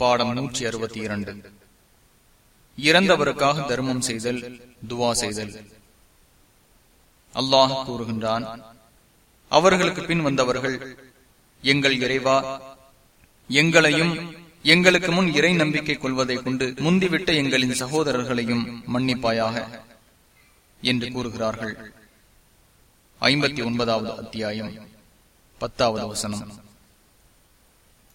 பாடம் நூற்றி அறுபத்தி இரண்டு. இறந்தவருக்காக தர்மம் செய்தல் துவா செய்தல். அல்லாஹ் கூறுகின்றான் அவர்களுக்கு பின் வந்தவர்கள் எங்கள் இறைவா எங்களையும் எங்களுக்கு முன் இறை நம்பிக்கை கொள்வதை கொண்டு முந்திவிட்ட எங்களின் சகோதரர்களையும் மன்னிப்பாயாக என்று கூறுகிறார்கள். ஐம்பத்தி ஒன்பதாவது அத்தியாயம் பத்தாவது வசனம்.